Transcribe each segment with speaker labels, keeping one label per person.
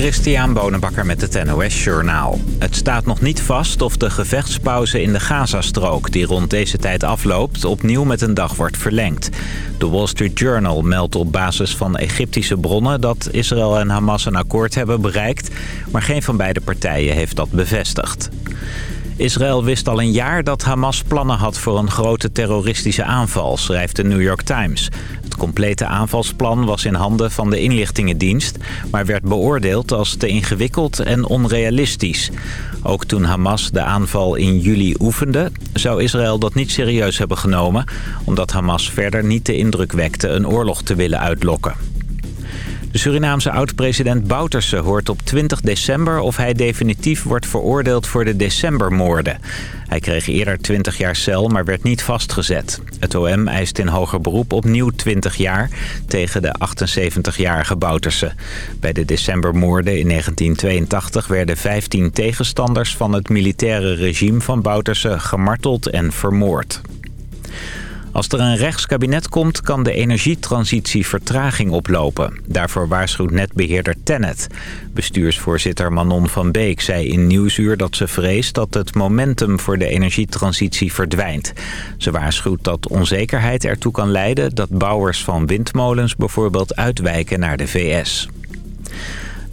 Speaker 1: Christian Bonenbakker met het NOS Journaal. Het staat nog niet vast of de gevechtspauze in de Gazastrook... die rond deze tijd afloopt, opnieuw met een dag wordt verlengd. De Wall Street Journal meldt op basis van Egyptische bronnen... dat Israël en Hamas een akkoord hebben bereikt... maar geen van beide partijen heeft dat bevestigd. Israël wist al een jaar dat Hamas plannen had voor een grote terroristische aanval, schrijft de New York Times. Complete aanvalsplan was in handen van de inlichtingendienst, maar werd beoordeeld als te ingewikkeld en onrealistisch. Ook toen Hamas de aanval in juli oefende, zou Israël dat niet serieus hebben genomen, omdat Hamas verder niet de indruk wekte een oorlog te willen uitlokken. De Surinaamse oud-president Bouterse hoort op 20 december of hij definitief wordt veroordeeld voor de decembermoorden. Hij kreeg eerder 20 jaar cel, maar werd niet vastgezet. Het OM eist in hoger beroep opnieuw 20 jaar tegen de 78-jarige Bouterse. Bij de decembermoorden in 1982 werden 15 tegenstanders van het militaire regime van Bouterse gemarteld en vermoord. Als er een rechtskabinet komt, kan de energietransitie vertraging oplopen. Daarvoor waarschuwt netbeheerder Tennet. Bestuursvoorzitter Manon van Beek zei in Nieuwsuur dat ze vreest dat het momentum voor de energietransitie verdwijnt. Ze waarschuwt dat onzekerheid ertoe kan leiden dat bouwers van windmolens bijvoorbeeld uitwijken naar de VS.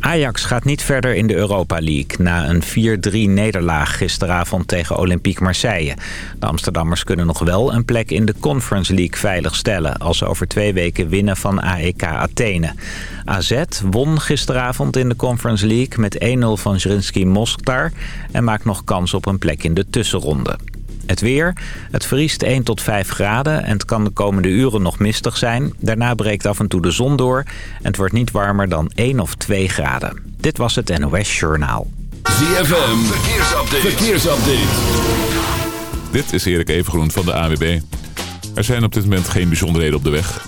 Speaker 1: Ajax gaat niet verder in de Europa League na een 4-3 nederlaag gisteravond tegen Olympique Marseille. De Amsterdammers kunnen nog wel een plek in de Conference League veiligstellen als ze over twee weken winnen van AEK Athene. AZ won gisteravond in de Conference League met 1-0 van Zrinski Mostar en maakt nog kans op een plek in de tussenronde. Het weer. Het vriest 1 tot 5 graden en het kan de komende uren nog mistig zijn. Daarna breekt af en toe de zon door en het wordt niet warmer dan 1 of 2 graden. Dit was het NOS Journaal.
Speaker 2: ZFM. Verkeersupdate. Verkeersupdate.
Speaker 3: Dit is Erik Evengroen van de AWB. Er zijn op dit moment geen bijzonderheden op de weg.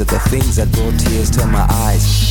Speaker 4: Of the things that brought tears to my eyes.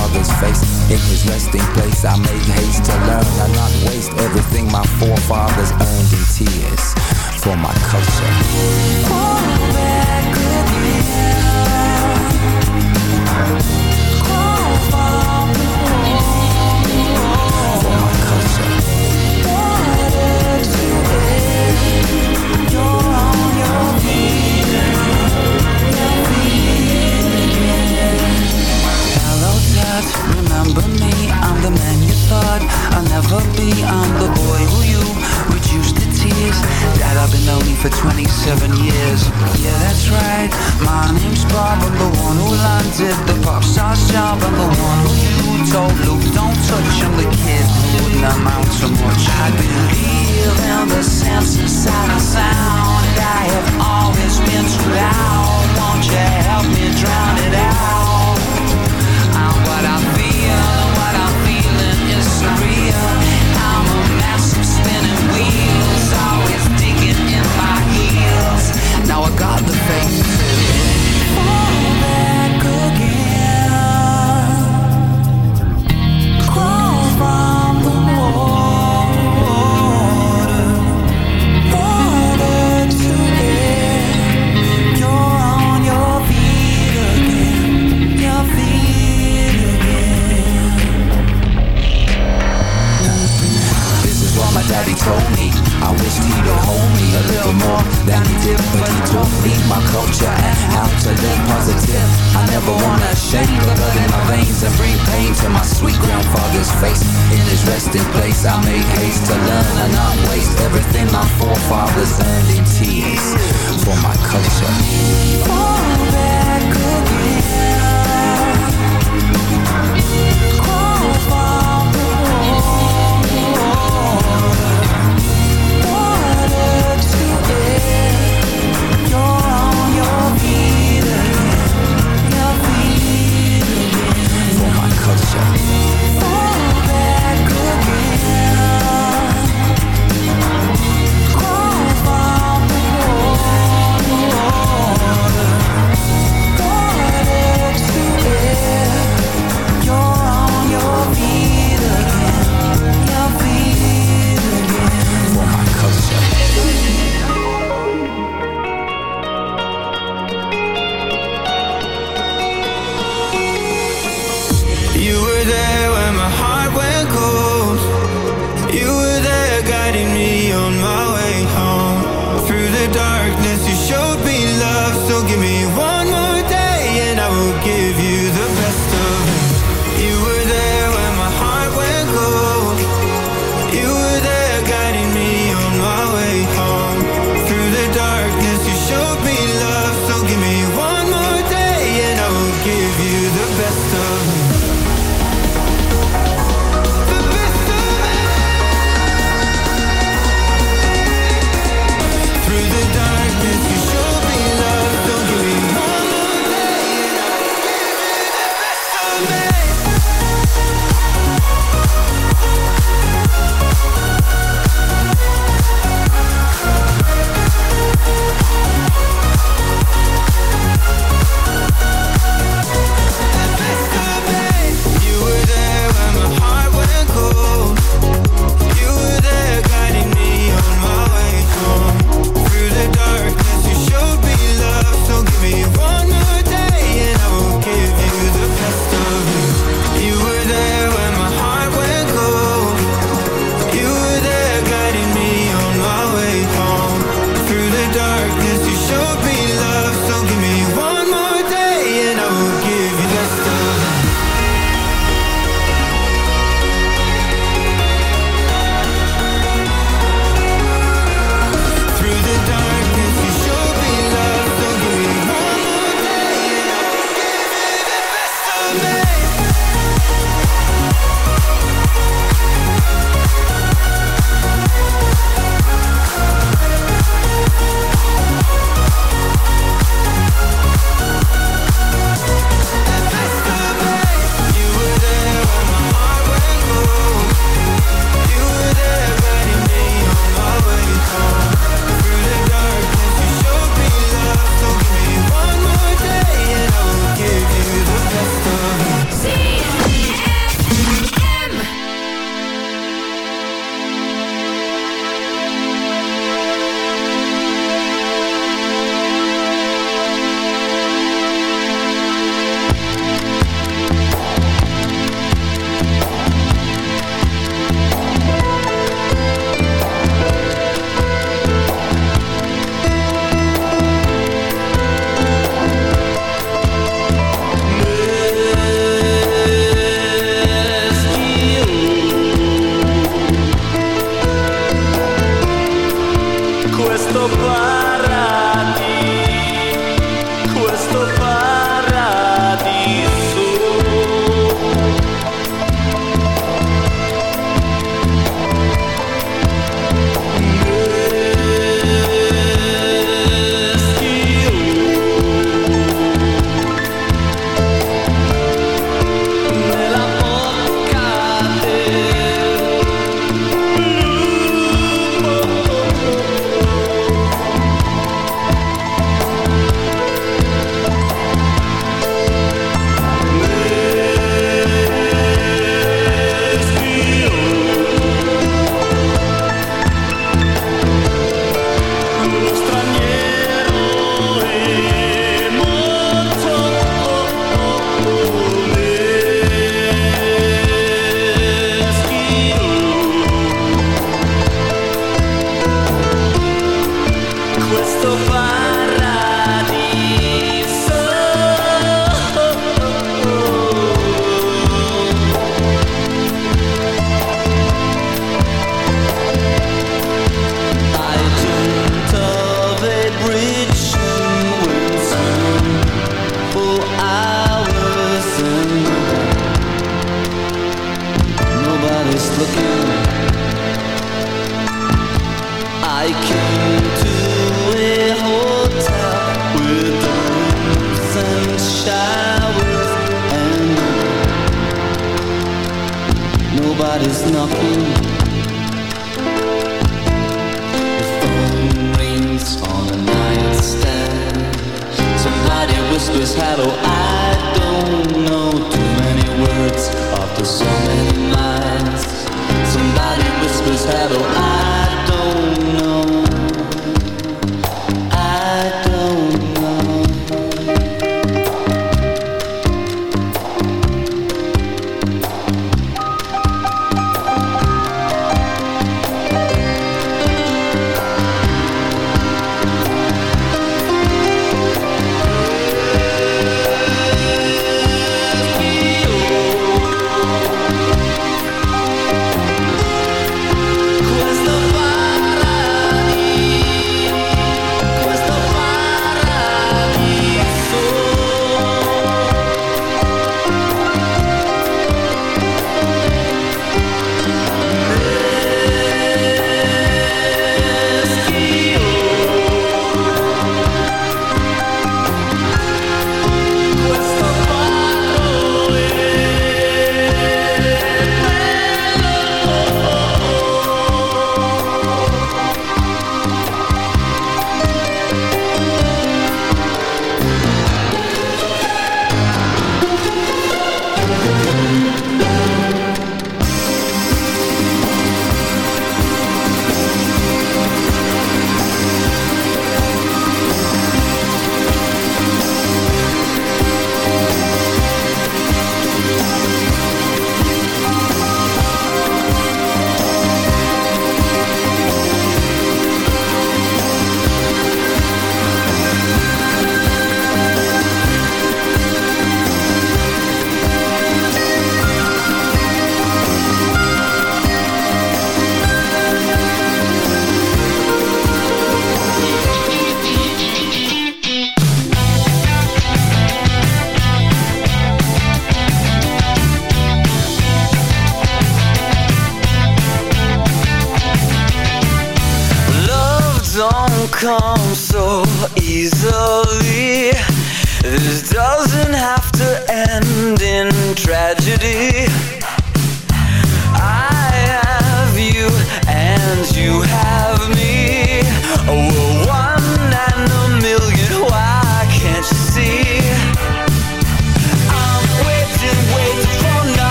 Speaker 4: grandfather's face. In his resting place, I make haste to learn and not waste everything my forefathers earned in tears for my culture.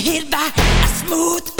Speaker 4: hit by a
Speaker 5: smooth.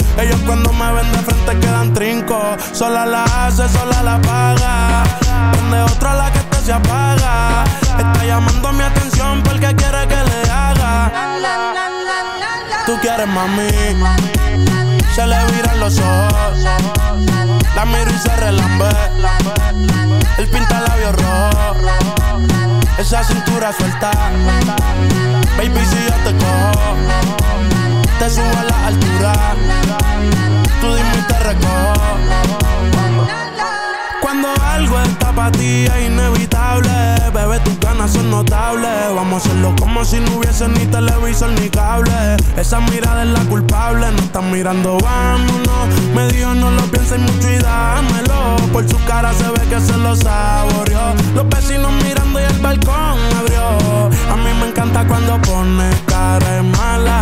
Speaker 5: Sola la hace, sola la paga. Donde otra la que este se apaga. Está llamando mi atención porque quiere que le haga. Tú quieres mami. Se le viran los ojos. La miro y se relambe. El pinta labios rojo. Esa cintura suelta. Baby, si yo te cojo, te subo a la altura. Tú dime y te recojo. Cuando algo está para ti es inevitable, bebé, tus ganas son notables. Vamos a hacerlo como si no hubiese ni televisor ni cable. Esa mirada es la culpable, no están mirando, vámonos. Me dijo no lo pienses mucho y dámelo. Por su cara se ve que se lo saboreó. Los vecinos mirando y el balcón abrió. A mí me encanta cuando pone cara mala.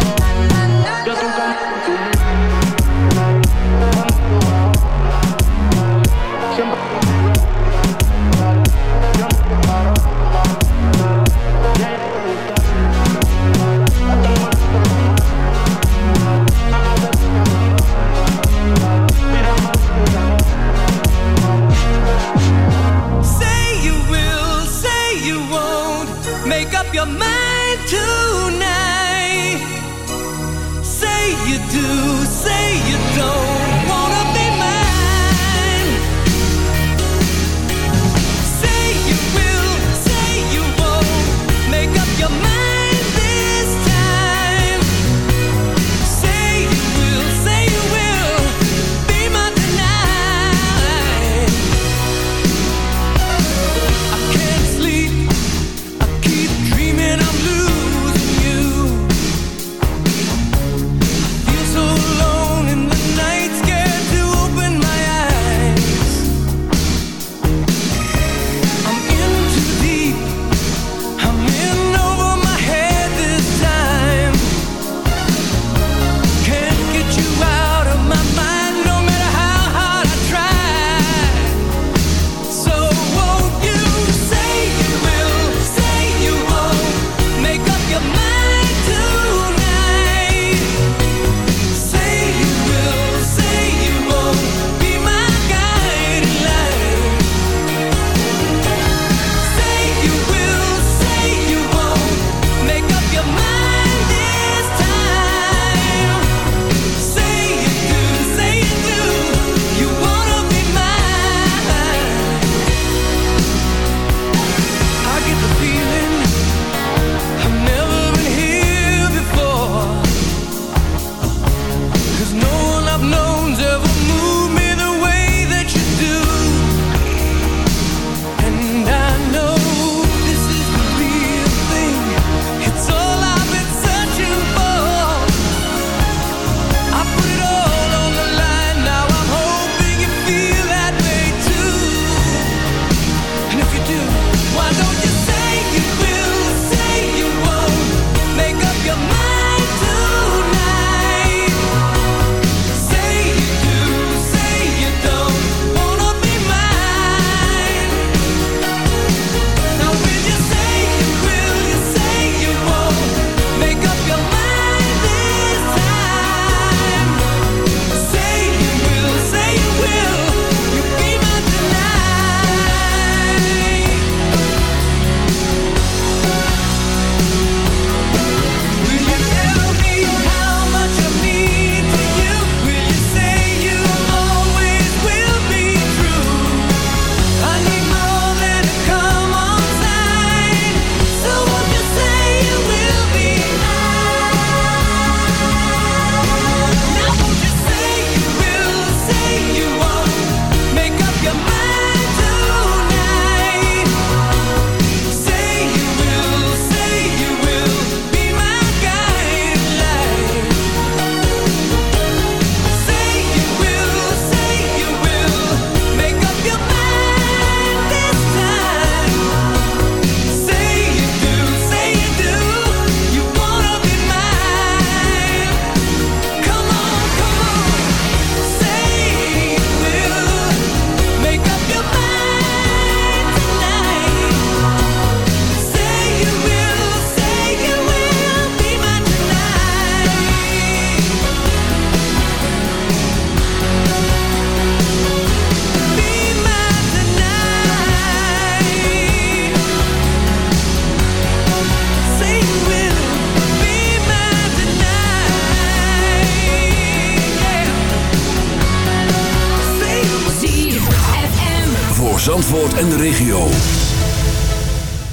Speaker 2: Zandvoort en de regio.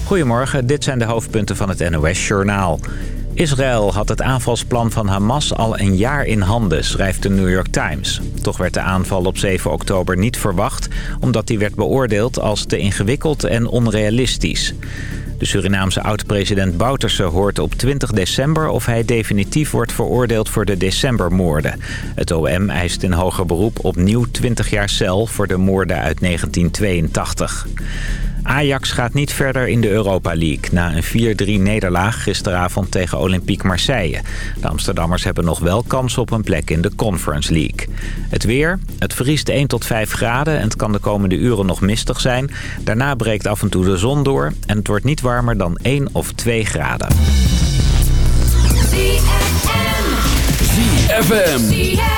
Speaker 1: Goedemorgen, dit zijn de hoofdpunten van het NOS-journaal. Israël had het aanvalsplan van Hamas al een jaar in handen, schrijft de New York Times. Toch werd de aanval op 7 oktober niet verwacht... omdat die werd beoordeeld als te ingewikkeld en onrealistisch. De Surinaamse oud-president Bouterse hoort op 20 december... of hij definitief wordt veroordeeld voor de decembermoorden. Het OM eist in hoger beroep opnieuw 20 jaar cel... voor de moorden uit 1982. Ajax gaat niet verder in de Europa League... na een 4-3 nederlaag gisteravond tegen Olympique Marseille. De Amsterdammers hebben nog wel kans op een plek in de Conference League. Het weer, het vriest 1 tot 5 graden en het kan de komende uren nog mistig zijn. Daarna breekt af en toe de zon door en het wordt niet warmer dan 1 of 2 graden.
Speaker 2: ZFM.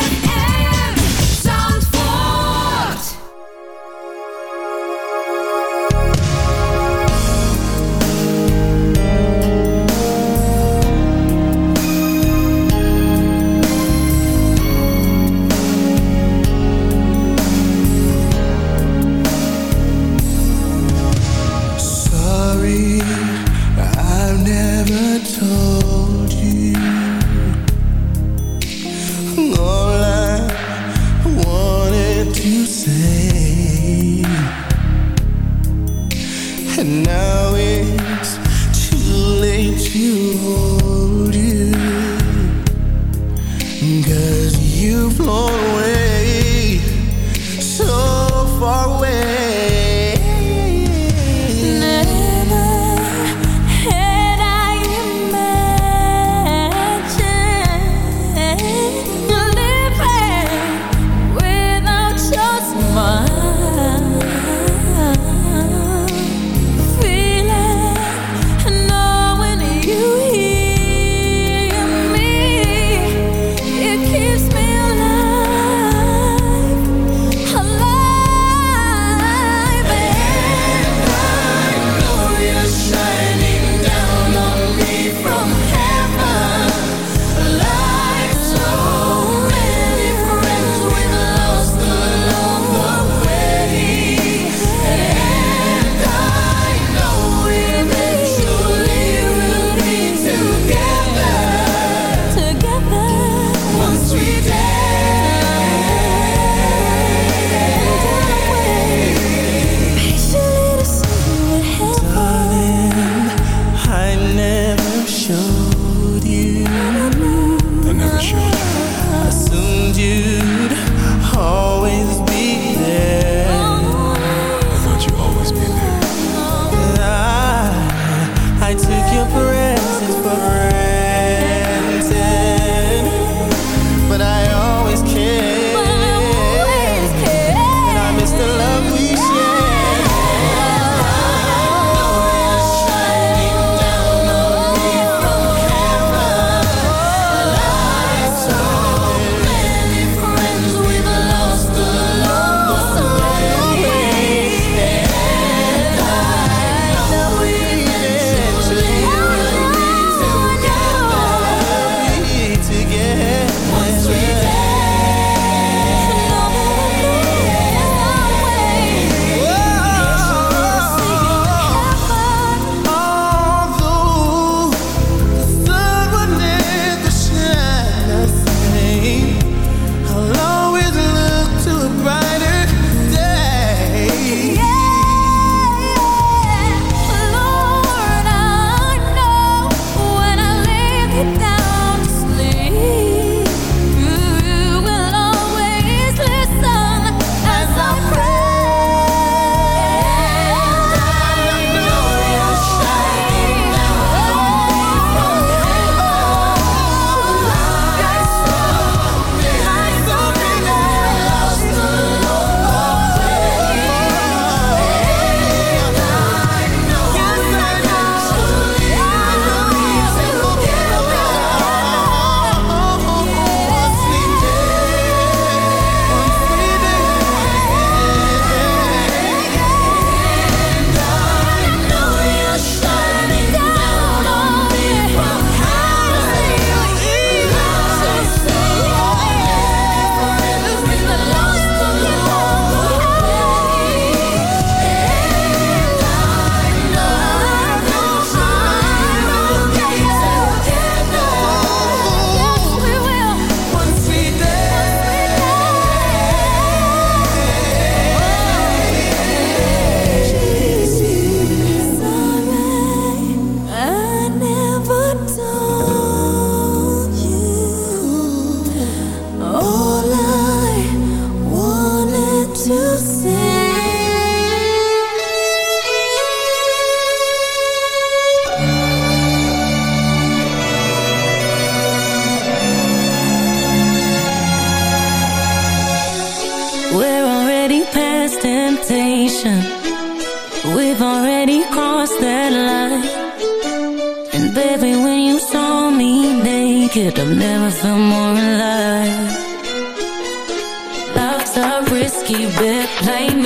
Speaker 6: said I've never felt more alive Life's a risky bet,
Speaker 7: playing.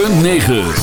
Speaker 7: .9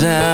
Speaker 7: sound